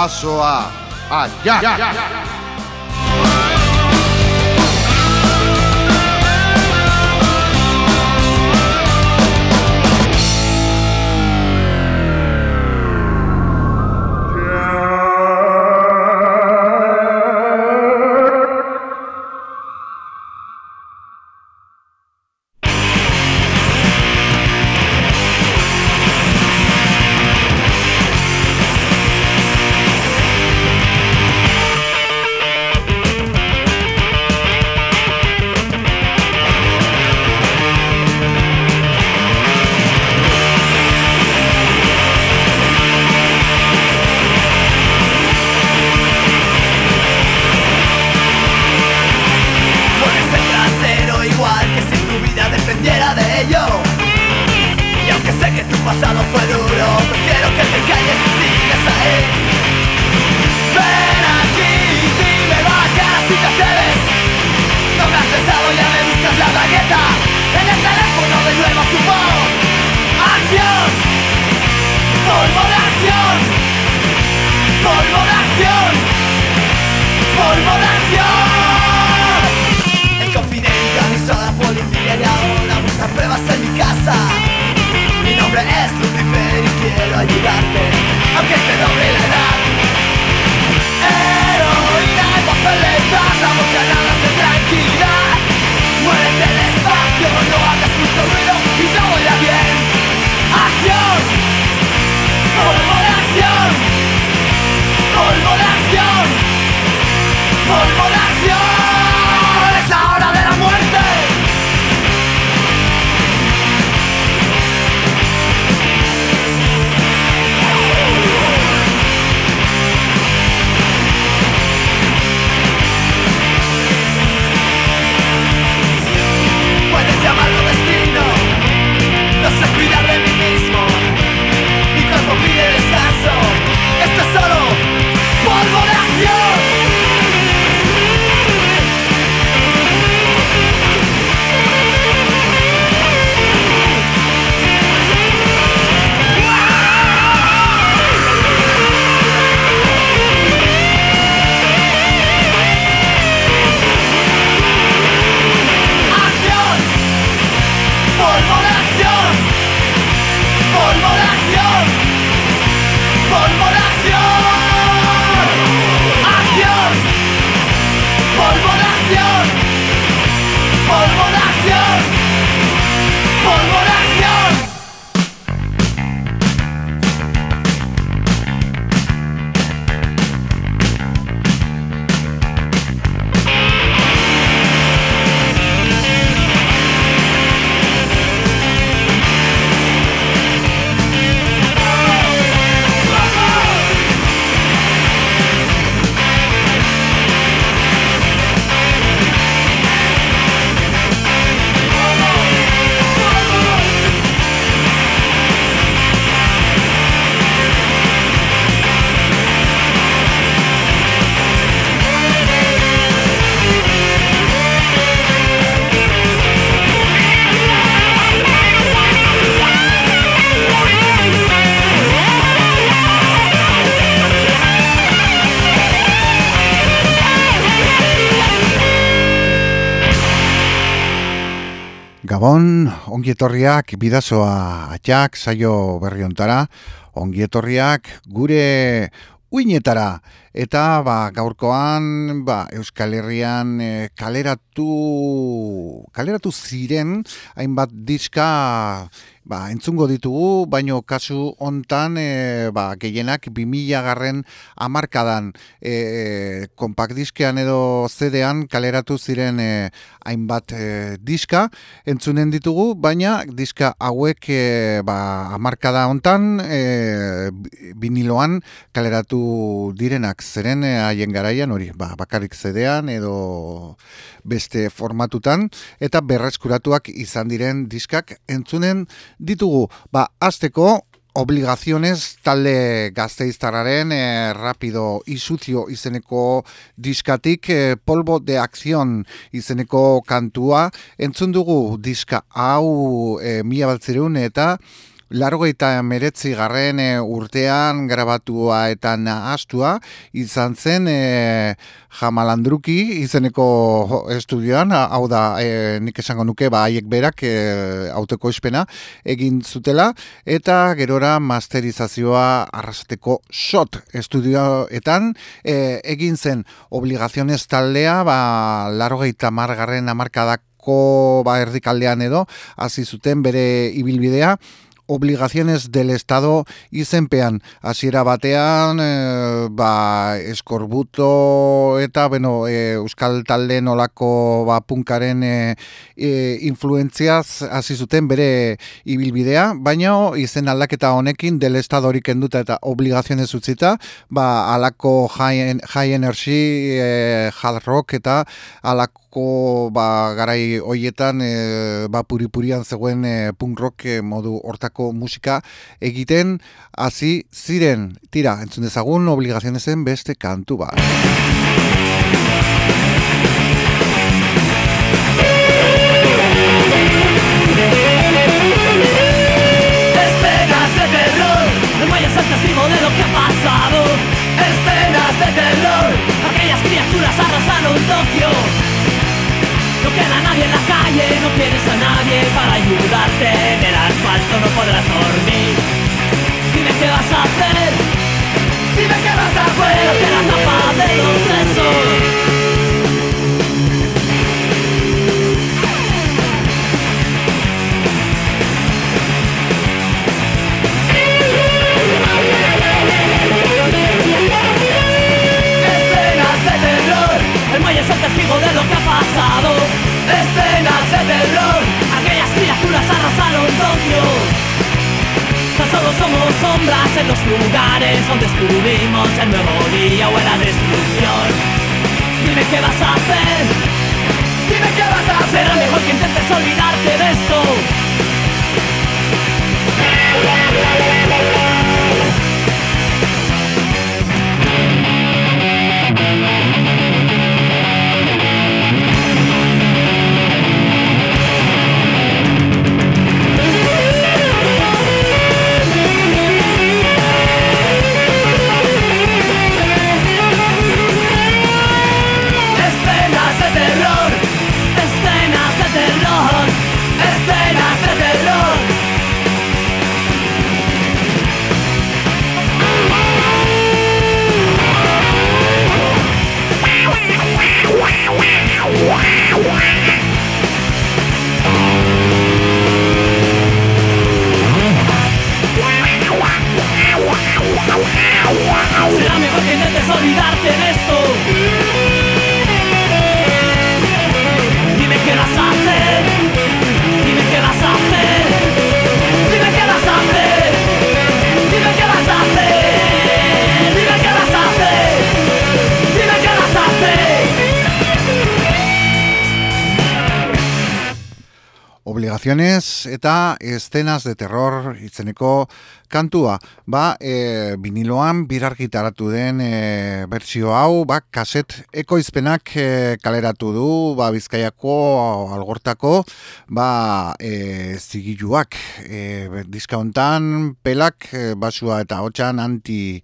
abraço a. já. Bidazoa Aia! ongietorriak bidazoa atxak, saio berri ontara, ongietorriak gure uinetara. Eta ba, gaurkoan ba, Euskal Herrian e, kaleratu, kaleratu ziren hainbat diska ba, entzungo ditugu, baino kasu hontan e, ba, gehienak 2000 garren amarkadan e, kompak diskean edo zedean kaleratu ziren e, hainbat e, diska entzunen ditugu, baina diska hauek e, ba, amarkada hontan e, biniloan kaleratu direnak zeren haien garaian hori ba, bakarrik zedean edo beste formatutan eta berreskuratuak izan diren diskak entzunen ditugu, ba, azteko, obligaciones talde gazteiztararen eh, rapido izuzio izeneko diskatik eh, polvo de acción izeneko kantua entzun dugu diska hau eh, mila baltzereun eta Largoita meretzi garren e, urtean grabatua eta nahastua izan zen e, jamalandruki izeneko estudioan, hau da e, nik esango nuke ba haiek berak e, auteko ispena egin zutela. Eta gerora masterizazioa arrasateko shot estudioetan e, egin zen. Obligazionez taldea ba largoita margarren amarkadako ba erdikaldean edo hasi zuten bere ibilbidea obligaciones del Estado izenpean hasiera batean e, ba, eskorbuto eta bueno, e, euskal talde nolako ba, punkaren e, e, influentziaz hasi zuten bere ibilbidea, baina izen aldaketa honekin del Estado horik enduta eta obligazionez utzita, ba, alako high, high energy, e, hard rock eta alako ko ba, garai hoietan e, ba, puripurian zegoen e, punk rock e, modu hortako musika egiten hasi ziren. Tira entzun dezagun obligazionezen beste kantu bat. Escenas de terror, el testigo de lo que ha pasado. Escenas de terror, aquellas criaturas arrasaron Tokio no queda nadie en la calle, no tienes a nadie para ayudarte. En el asfalto no podrás dormir. Dime qué vas a hacer Dime qué vas a hacer Que la tapa de los sesos El muelle es el testigo de lo que de terror. Aquellas criaturas arrasaron Tokio. Tan solo somos sombras en los lugares Donde descubrimos el nuevo día o la destrucción. Dime qué vas a hacer. Dime qué vas a hacer. Será mejor que intentes olvidarte de esto escenas de terror itzeneko kantua. Ba, e, biniloan birargitaratu den e, bertsio hau, ba, kaset ekoizpenak e, kaleratu du, ba, bizkaiako algortako, ba, e, zigiluak. E, diska hontan, pelak, e, basua eta hotxan anti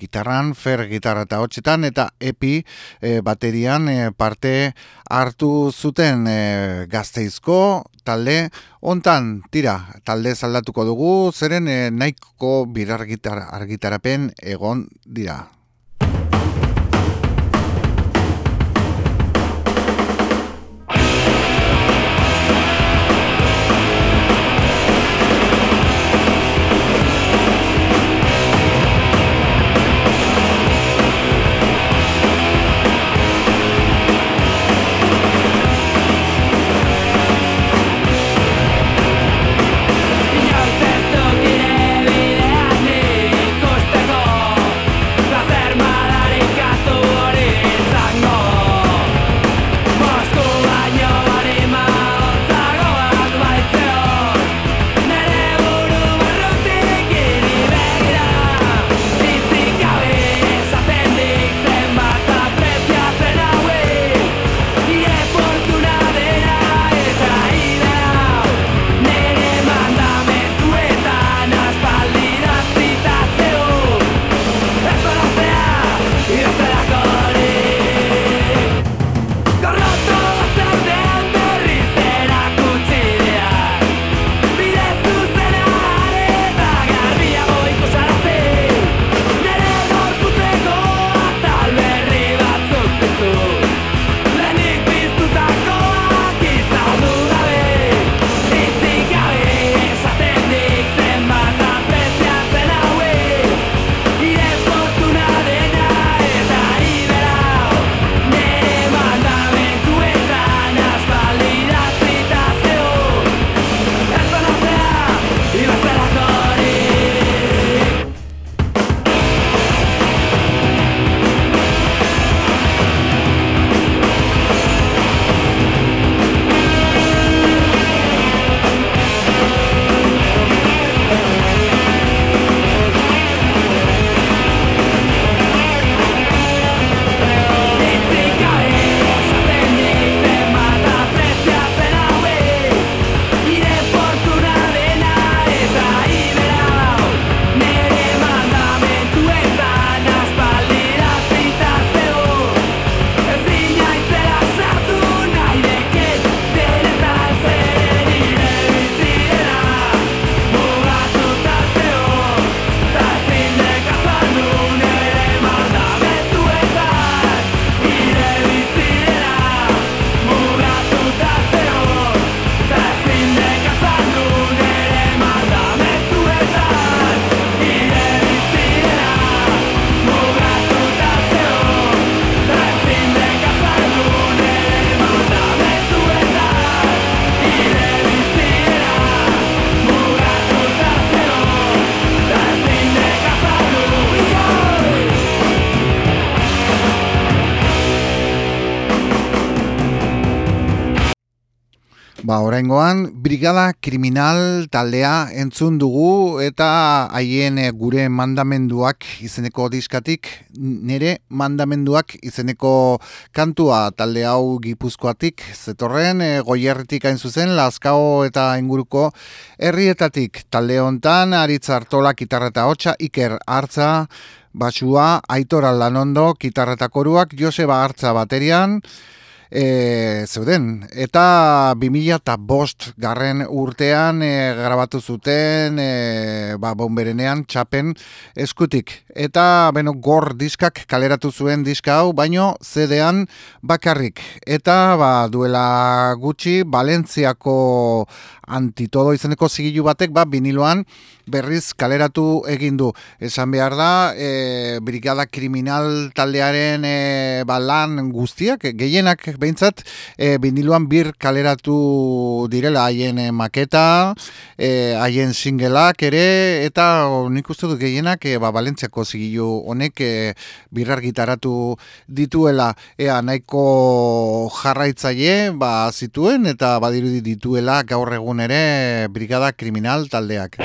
gitarran, fer gitarra eta hotxetan, eta epi e, baterian e, parte hartu zuten e, gazteizko talde hontan. Tira talde zaldatuko dugu zeren e, nahiko birargitar argitarapen egon dira oraingoan Brigada Kriminal taldea entzun dugu eta haien eh, gure mandamenduak izeneko diskatik nire mandamenduak izeneko kantua. Talde hau Gipuzkoatik zetorren e, goierritik hain zuzen Lazkao eta inguruko herrietatik. Talde hontan Aritz Artola kitarreta hotsa Iker Hartza Basua, Aitor Lanondo, kitarreta koruak, Joseba Hartza baterian, e, zeuden. Eta 2000 eta bost garren urtean e, grabatu zuten e, ba, bomberenean txapen eskutik. Eta beno gor diskak kaleratu zuen diska hau, baino zedean bakarrik. Eta ba, duela gutxi, Valentziako antitodo izeneko zigilu batek, ba, biniloan berriz kaleratu egin du. Esan behar da, e, Brigada Kriminal taldearen e, ba, lan guztiak, gehienak behintzat, e, biniluan bir kaleratu direla haien e, maketa, e, haien singelak ere, eta nik uste dut gehienak e, ba, Balentziako zigilu honek e, birrar gitaratu dituela, ea nahiko jarraitzaile ba, zituen, eta badirudi dituela gaur egun ere Brigada Kriminal taldeak.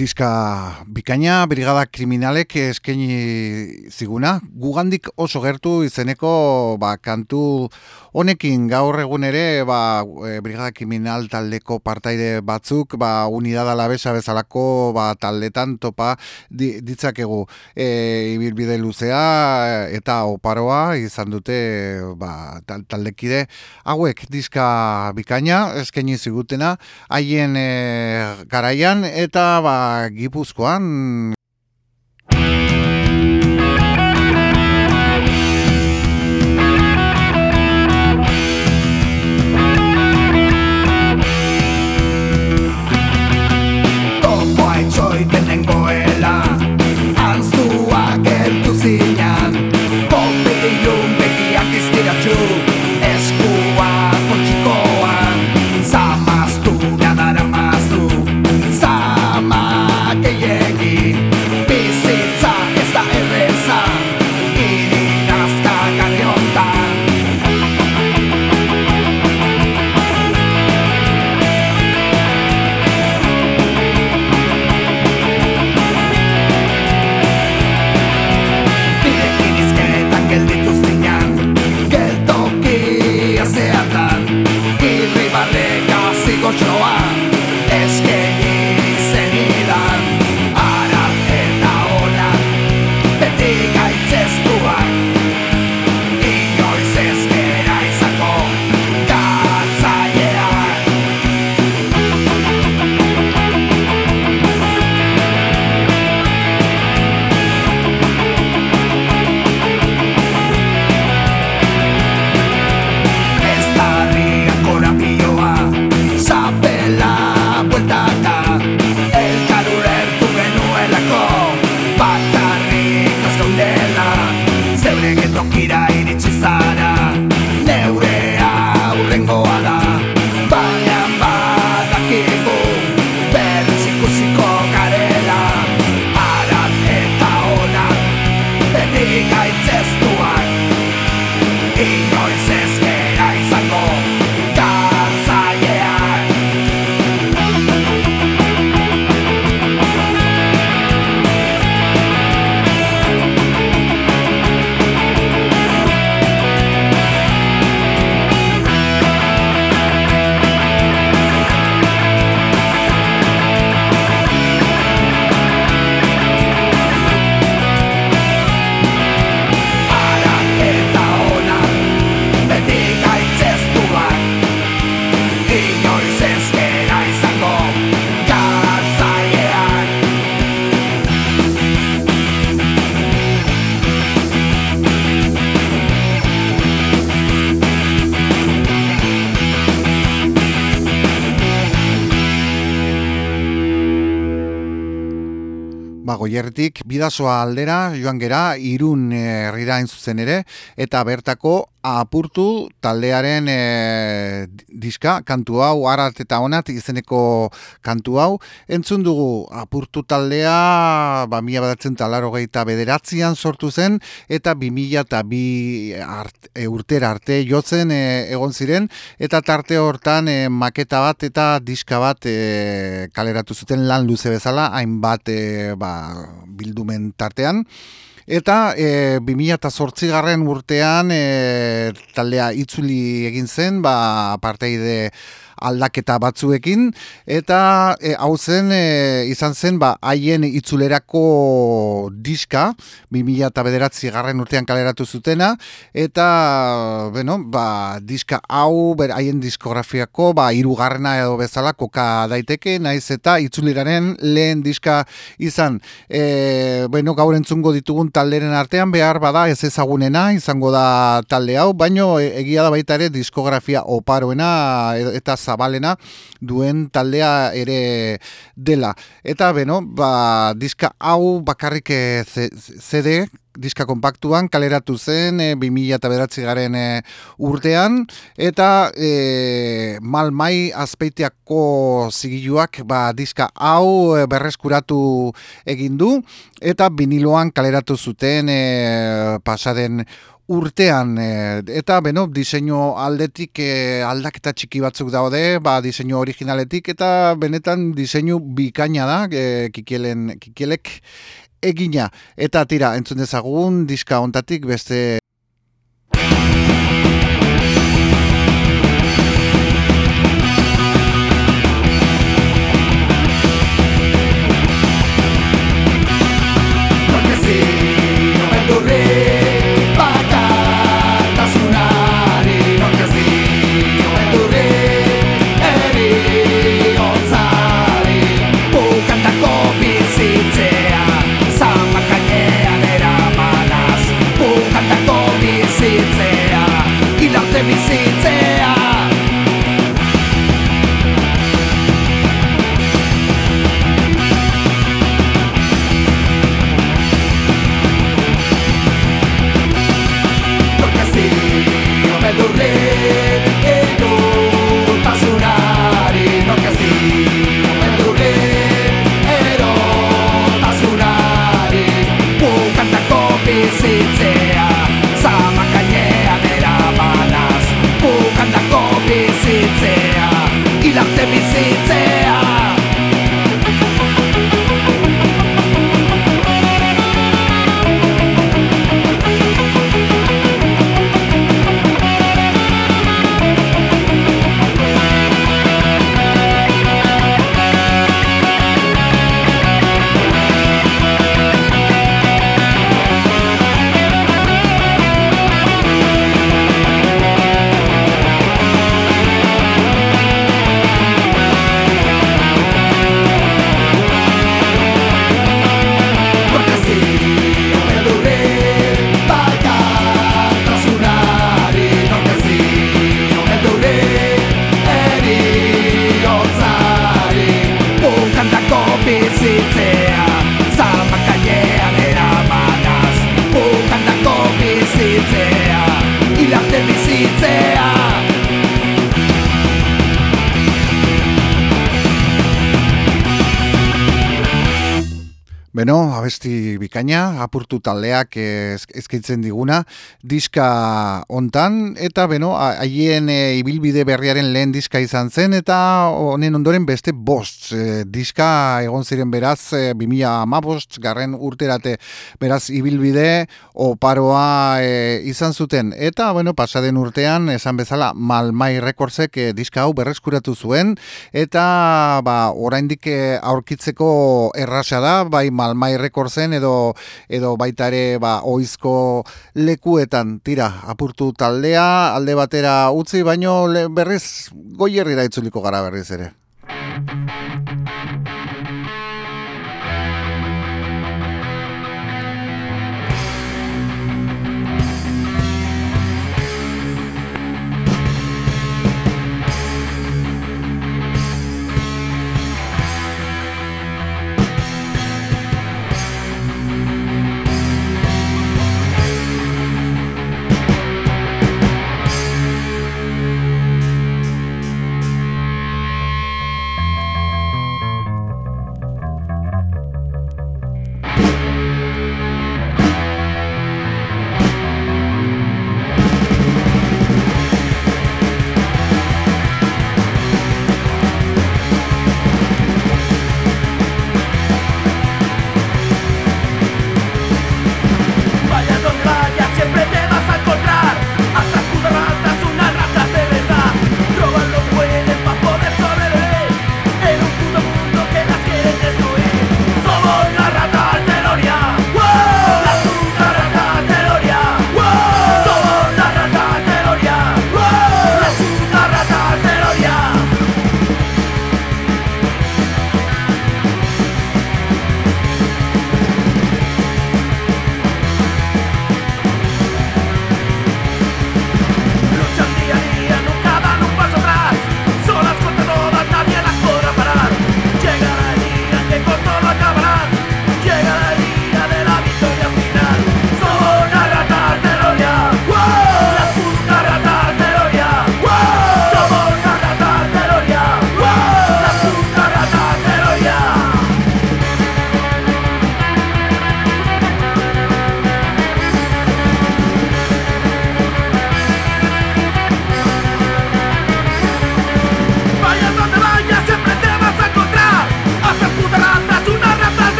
Diska bikaina, brigada kriminalek eskaini ziguna. Gugandik oso gertu izeneko ba, kantu honekin gaur egun ere ba, e, brigada kriminal taldeko partaide batzuk ba, unidada labesa bezalako ba, taldetan topa di, ditzakegu. E, ibilbide luzea eta oparoa izan dute ba, taldekide hauek. Diska bikaina eskaini zigutena haien e, garaian eta ba, Gipuzkoan goiertik bidazoa aldera joan gera irun eh, herrira zuzen ere eta bertako apurtu taldearen e, diska, kantu hau, arat eta onat izeneko kantu hau. Entzun dugu apurtu taldea, ba, mila badatzen talaro gehieta bederatzean sortu zen, eta bi mila eta bi art, e, urtera arte jotzen e, egon ziren, eta tarte hortan e, maketa bat eta diska bat e, kaleratu zuten lan luze bezala, hainbat e, ba, bildumen tartean. Eta e, 2008 garren urtean e, taldea itzuli egin zen, ba, parteide aldaketa batzuekin. Eta e, hau zen e, izan zen ba haien itzulerako diska 2009 garren urtean kaleratu zutena. Eta bueno ba diska hau ber haien diskografiako ba hirugarrena edo bezala koka daiteke naiz eta itzuliraren lehen diska izan. E, bueno gaur entzungo ditugun talderen artean behar bada ez ezagunena izango da talde hau baino e, egia da baita ere diskografia oparoena eta zabalena duen taldea ere dela. Eta beno, ba, diska hau bakarrik CD diska kompaktuan kaleratu zen e, 2000 eta beratzi garen e, urtean eta e, malmai azpeitiako zigiluak ba, diska hau e, berreskuratu egin du eta biniloan kaleratu zuten e, pasaden urtean eta beno diseinu aldetik e, aldaketa txiki batzuk daude ba diseinu originaletik eta benetan diseinu bikaina da e, kikielen kikielek egina. Eta tira, entzun dezagun, diska ontatik beste apurtu taldeak ezkaitzen diguna, diska hontan. Eta beno, haien e, ibilbide berriaren lehen diska izan zen, eta honen ondoren beste bost e, diska egon ziren beraz, e, 2000 bost, garren urterate. Beraz ibilbide oparoa e, izan zuten. Eta, bueno, pasaden urtean, esan bezala, Malmai Rekordsek e, diska hau berreskuratu zuen, eta, ba, oraindik e, aurkitzeko errasa da, bai, Mal Almai Rekordzen edo edo baita ere ba oizko lekuetan tira apurtu taldea alde batera utzi baino berriz goierrira itzuliko gara berriz ere.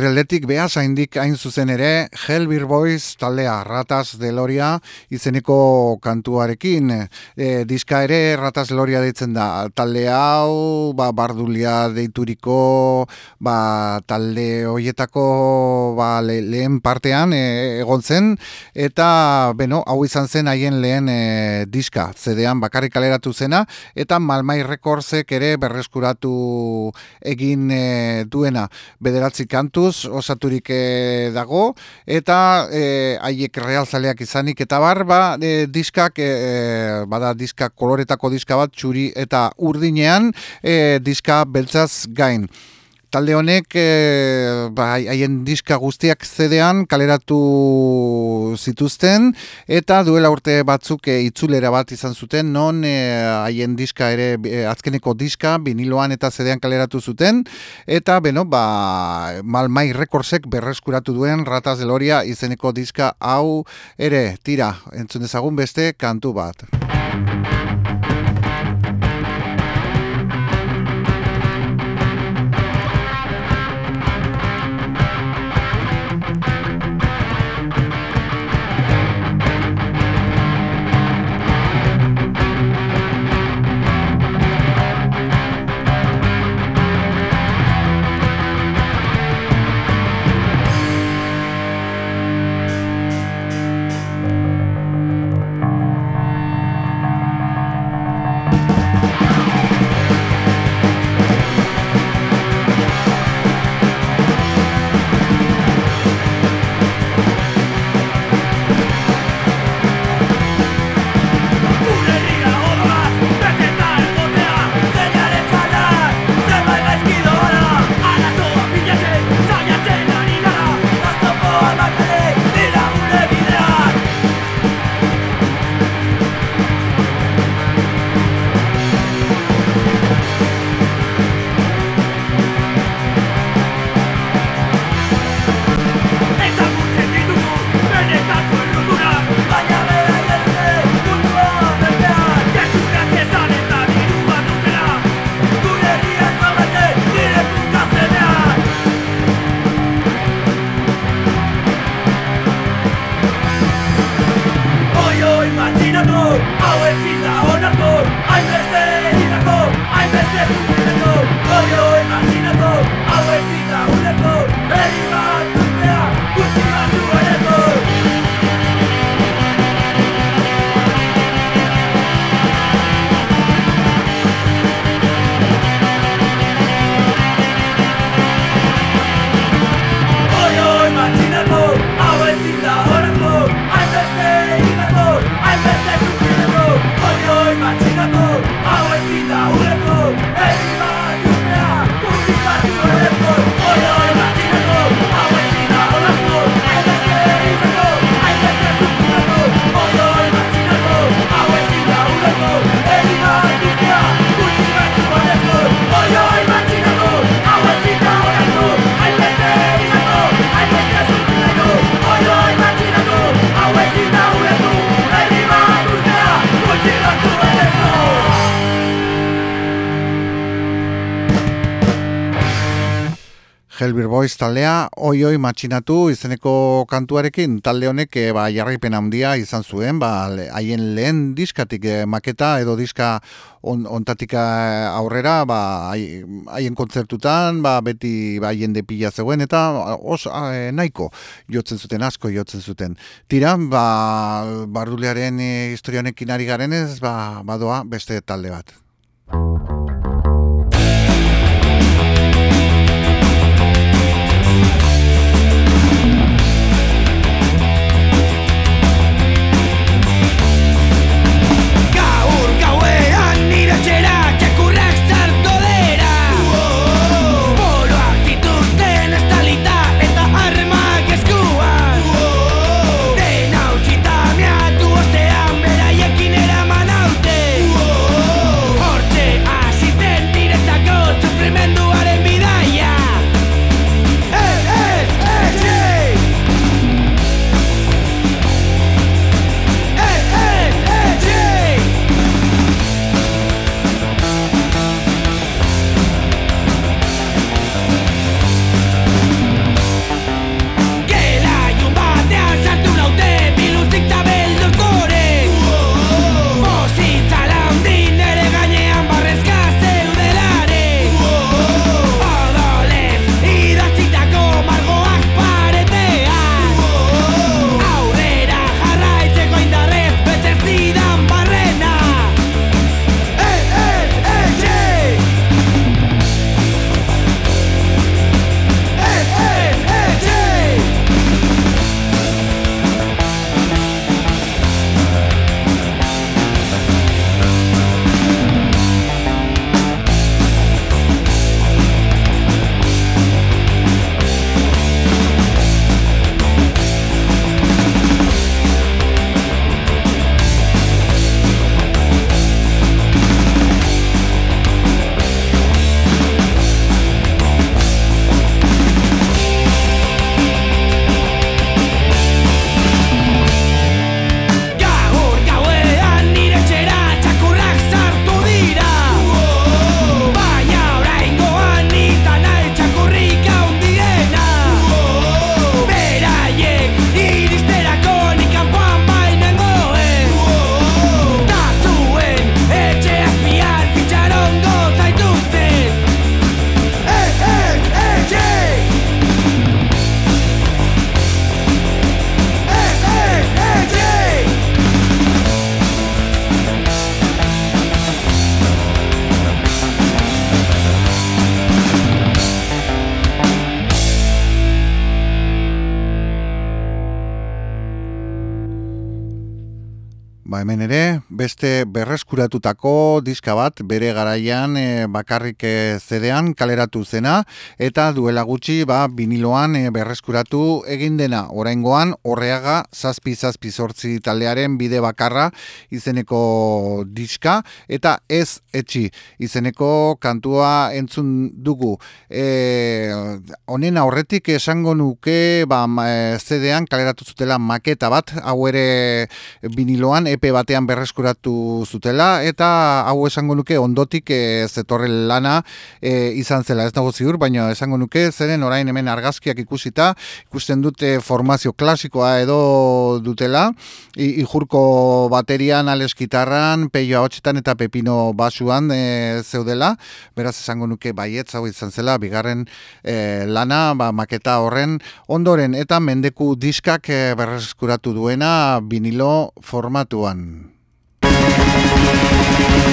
Goierri aldetik behaz haindik hain zuzen ere, Hellbeer Boys taldea Ratas Deloria izeneko kantuarekin. E, diska ere Ratas Deloria deitzen da. Talde hau, ba, bardulia deituriko, ba, talde hoietako ba, lehen partean e, egon zen, eta, beno, hau izan zen haien lehen e, diska, zedean bakarrik kaleratu zena, eta Malmai Rekordzek ere berreskuratu egin e, duena. Bederatzika kantuz osaturik e, dago eta e, haiek realzaleak izanik eta bar ba, e, diskak e, bada diska koloretako diska bat txuri eta urdinean e, diska beltzaz gain talde honek e, ba, diska guztiak zedean kaleratu zituzten eta duela urte batzuk e, itzulera bat izan zuten non eh, haien diska ere azkeneko diska biniloan eta zedean kaleratu zuten eta beno ba Malmai Recordsek berreskuratu duen Ratas Deloria izeneko diska hau ere tira entzun dezagun beste kantu bat. Taldea oi oi matxinatu izeneko kantuarekin. Talde honek e, ba, jarraipen handia izan zuen ba, haien lehen diskatik e, maketa edo diska on, ontatika aurrera ba, haien kontzertutan ba, beti ba, haien depila zegoen eta os, a, nahiko jotzen zuten asko jotzen zuten. Tira ba, bardulearen e, historionekin ari garenez ba, badoa beste talde bat hemen ere, beste berreskuratutako diska bat bere garaian e, bakarrik e, zedean kaleratu zena eta duela gutxi ba, biniloan e, berreskuratu egin dena. Oraingoan horreaga zazpi zazpi sortzi taldearen bide bakarra izeneko diska eta ez etxi izeneko kantua entzun dugu. E, honen aurretik esango nuke ba, zedean kaleratu zutela maketa bat, hau ere biniloan epe batean berreskuratu zutela eta hau esango nuke ondotik e, zetorre lana e, izan zela. Ez dago ziur baina esango nuke zeren orain hemen argazkiak ikusita ikusten dute formazio klasikoa edo dutela. Ijurko baterian ales gitarran peio hotxetan eta pepino basuan e, zeudela. Beraz esango nuke baietz hau izan zela bigarren e, lana ba, maketa horren ondoren. Eta mendeku diskak e, berreskuratu duena vinilo formatu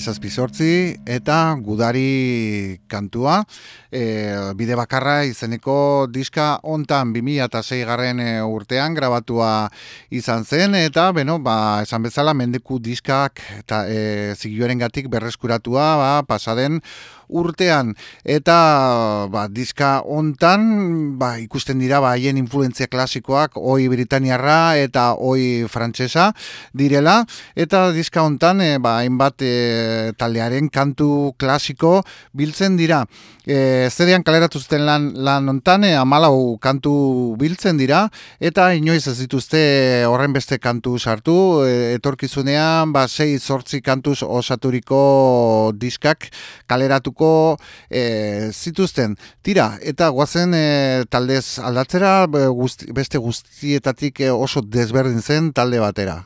zazpi sortzi eta gudari kantua e, bide bakarra izeneko diska ontan 2006 garren e, urtean grabatua izan zen eta beno, ba, esan bezala mendeku diskak eta e, zigioaren gatik berreskuratua ba, pasaden urtean. Eta ba, diska hontan ba, ikusten dira ba, haien influentzia klasikoak oi britaniarra eta oi frantsesa direla. Eta diska hontan e, ba, hainbat e, taldearen kantu klasiko biltzen dira. E, zerean kaleratu zuten lan, lan ontan, e, amalau kantu biltzen dira, eta inoiz ez dituzte horren beste kantu sartu, e, etorkizunean, ba, sei zortzi kantuz osaturiko diskak kaleratuko e, zituzten. Tira, eta guazen e, taldez aldatzera, beste guztietatik oso desberdin zen talde batera.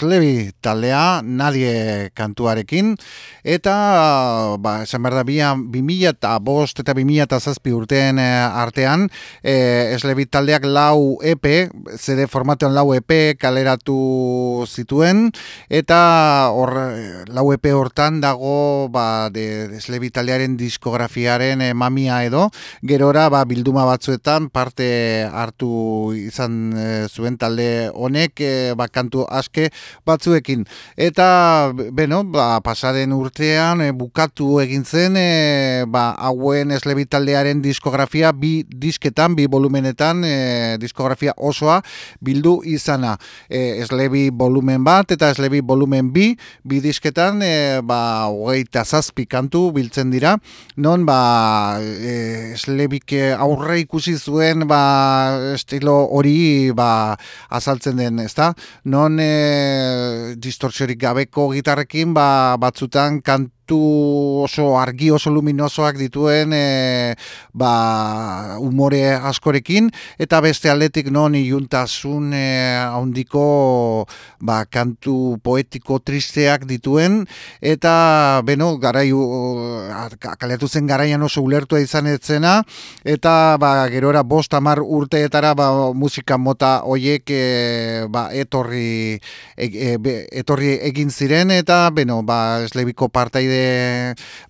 Eslebi taldea, nadie kantuarekin, eta, ba, esan behar da, bi mila eta bost eta bi mila eta zazpi urtean eh, artean, e, Eslebi taldeak lau EP, CD formatuan lau EP kaleratu zituen, eta hor, lau EP hortan dago, ba, de, Eslebi taldearen diskografiaren e, mamia edo, gerora, ba, bilduma batzuetan parte hartu izan zuen talde honek, e, bakantu aske batzuekin. Eta, beno, ba, pasaren urtean e, bukatu egin zen, e, ba, hauen eslebitaldearen diskografia bi disketan, bi volumenetan, e, diskografia osoa bildu izana. E, eslebi volumen bat eta eslebi volumen bi, bi disketan, e, ba, hogeita zazpi kantu biltzen dira, non, ba, e, eslebik aurre ikusi zuen, ba, estilo hori, ba, azaltzen den, non e, distorsiorik gabeko gitarrekin ba, batzutan kantu kantu oso argi oso luminosoak dituen e, ba, umore askorekin eta beste aldetik non iuntasun e, handiko ba, kantu poetiko tristeak dituen eta beno garai kaleatu zen garaian oso ulertua izan etzena eta ba, gerora bost amar urteetara ba, musika mota hoiek e, ba, etorri e, e, etorri egin ziren eta beno ba, eslebiko partaide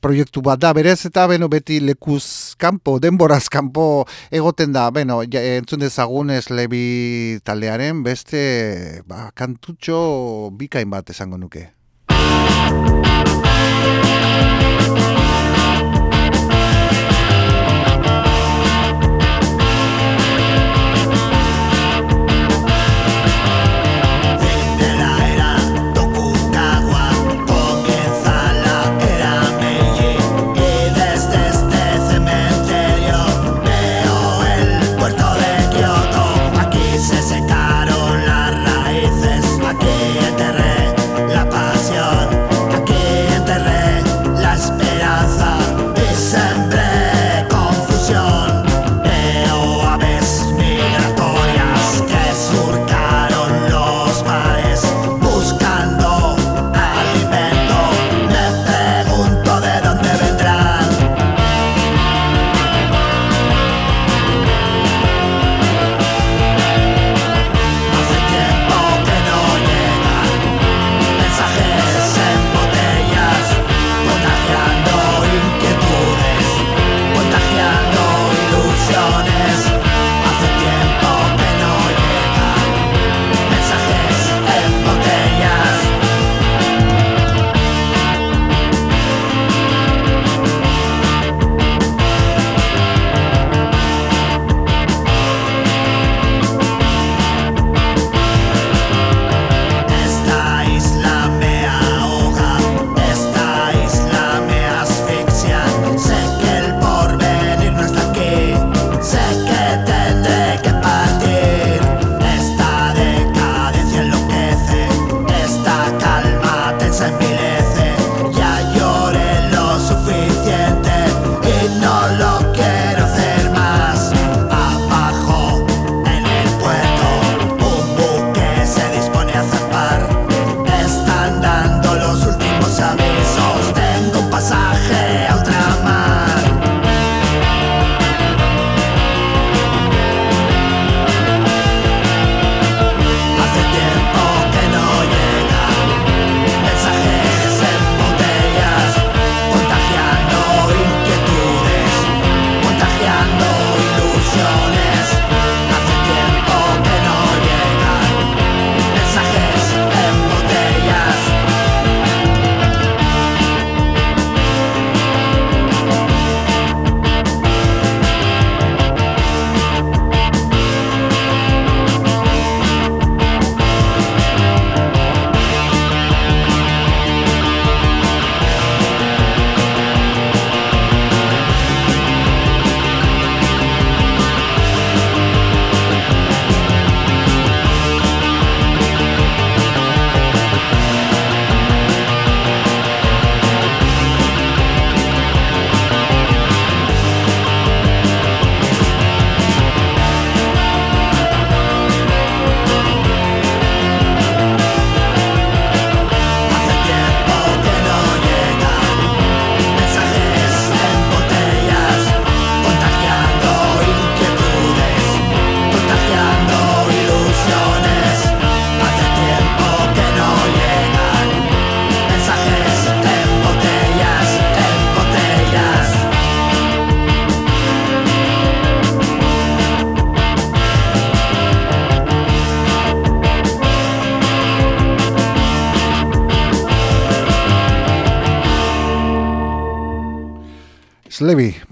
proiektu bat da. Berez eta beno beti lekuz kanpo denboraz kanpo egoten da. Beno ja, entzun dezagun eslebi taldearen beste ba, kantutxo bikain bat esango nuke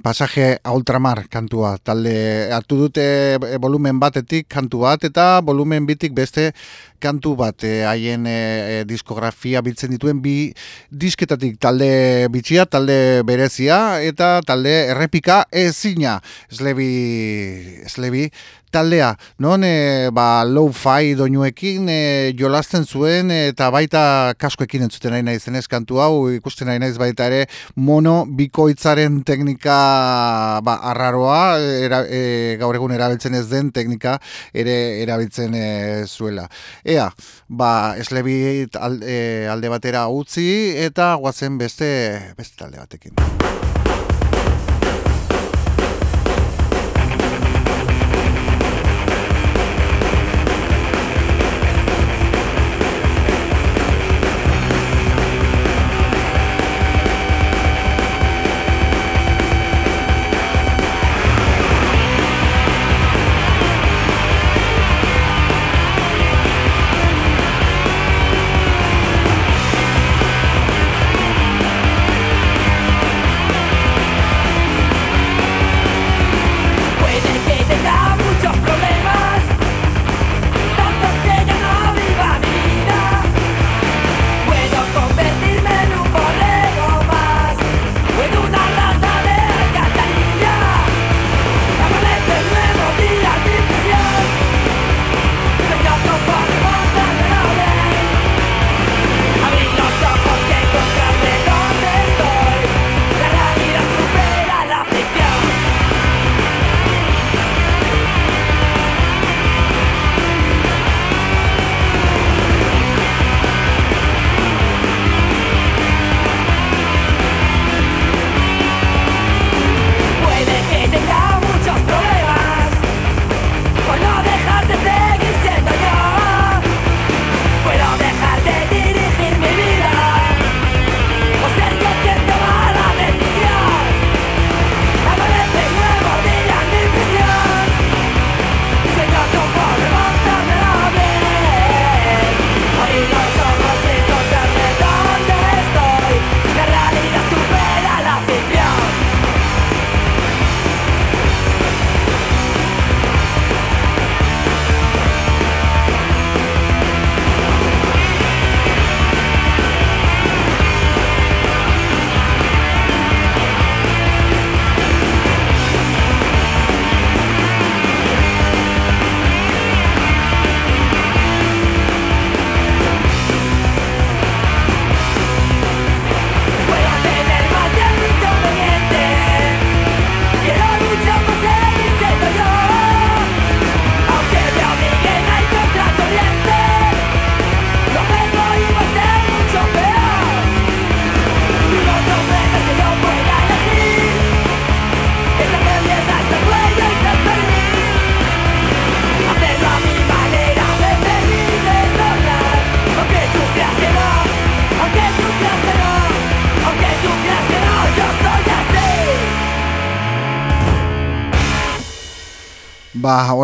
pasaje a ultramar kantua, talde hartu dute e, volumen batetik kantu bat eta volumen bitik beste kantu bat. E, haien e, diskografia biltzen dituen bi disketatik. Talde bitxia, talde berezia eta talde errepika ezina. Eslebi, eslebi taldea, non e, ba, low-fi doinuekin e, jolasten zuen eta baita kaskoekin entzuten nahi naiz zenez kantu hau ikusten nahi naiz baita ere mono bikoitzaren teknika ba, arraroa era, e, gaur egun erabiltzen ez den teknika ere erabiltzen e, zuela. Ea, ba, eslebi alde, alde batera utzi eta guazen beste, beste talde batekin.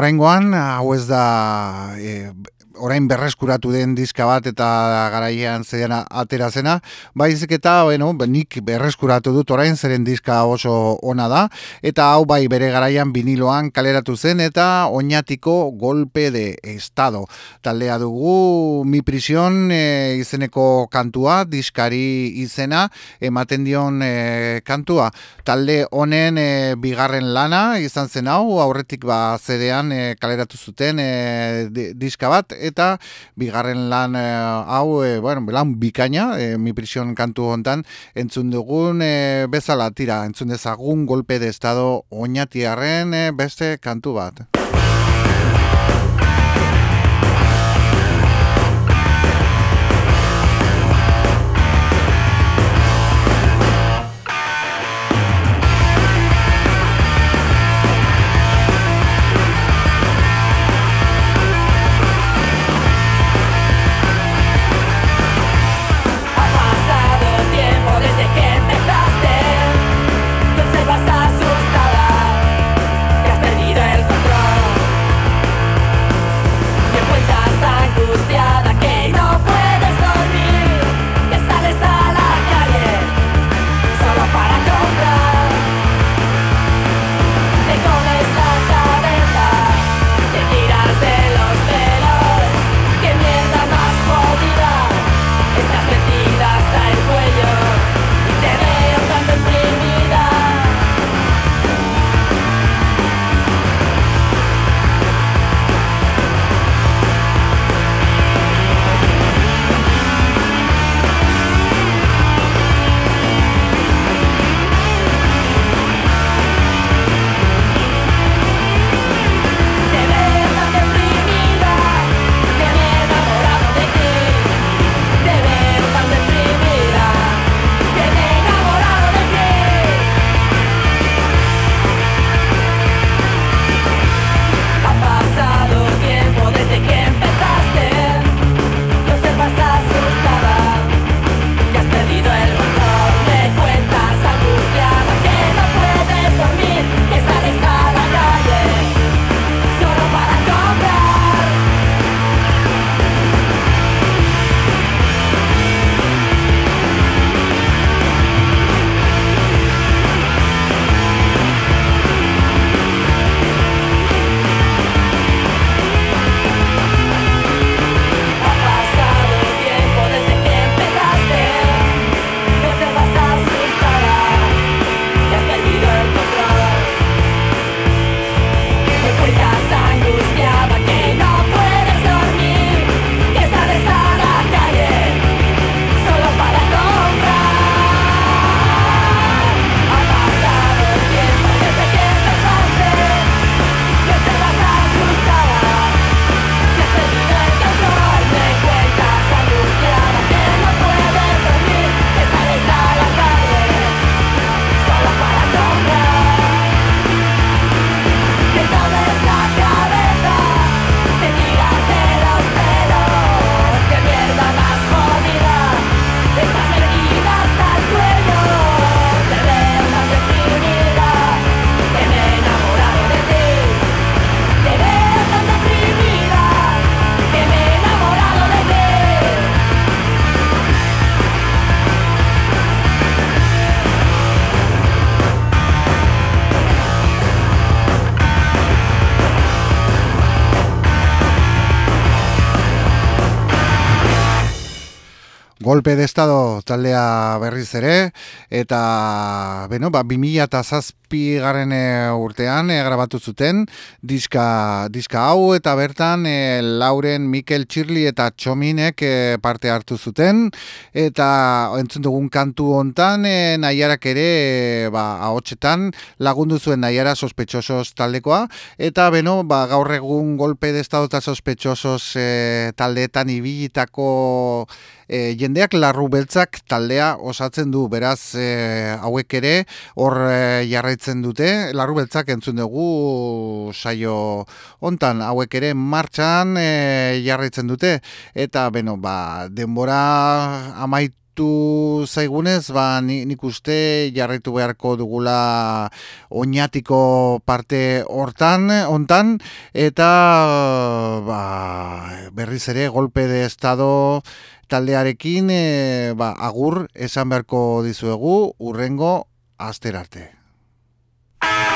Ba, oraingoan hau ez da e, orain berreskuratu den diska bat eta garaian zean atera zena, baizik eta bueno, nik berreskuratu dut orain zeren diska oso ona da, eta hau bai bere garaian viniloan kaleratu zen eta oinatiko golpe de estado. Taldea dugu mi prision e, izeneko kantua, diskari izena, ematen dion e, kantua. Talde honen e, bigarren lana izan zen hau, aurretik ba zedean e, kaleratu zuten e, diska bat, eta bigarren lan e, hau, e, bueno, lan bikaina, e, mi prision kantu hontan, entzun dugun bezala tira, entzun dezagun golpe de estado oinatiarren beste kantu bat. Golpe de estado taldea berriz ere, eta, beno, ba, 2000 eta zazpi garen e, urtean e, grabatu zuten diska, diska hau, eta bertan e, Lauren, Mikel Txirli eta Txominek e, parte hartu zuten, eta entzun dugun kantu hontan e, nahiarak ere, e, ba, ahotsetan lagundu zuen nahiara sospetxosos taldekoa, eta, beno, ba, gaur egun golpe de estado eta sospetxosos e, taldeetan ibilitako e, jendeak larru beltzak taldea osatzen du, beraz e, hauek ere hor e, jarraitzen dute, larru beltzak entzun dugu saio hontan. Hauek ere martxan e, jarraitzen dute, eta beno, ba, denbora amaitu tu zaigunez, ba, nik uste jarraitu beharko dugula oinatiko parte hortan, hontan, eta ba, berriz ere golpe de estado taldearekin e, ba, agur esan beharko dizuegu urrengo aster arte. Ah!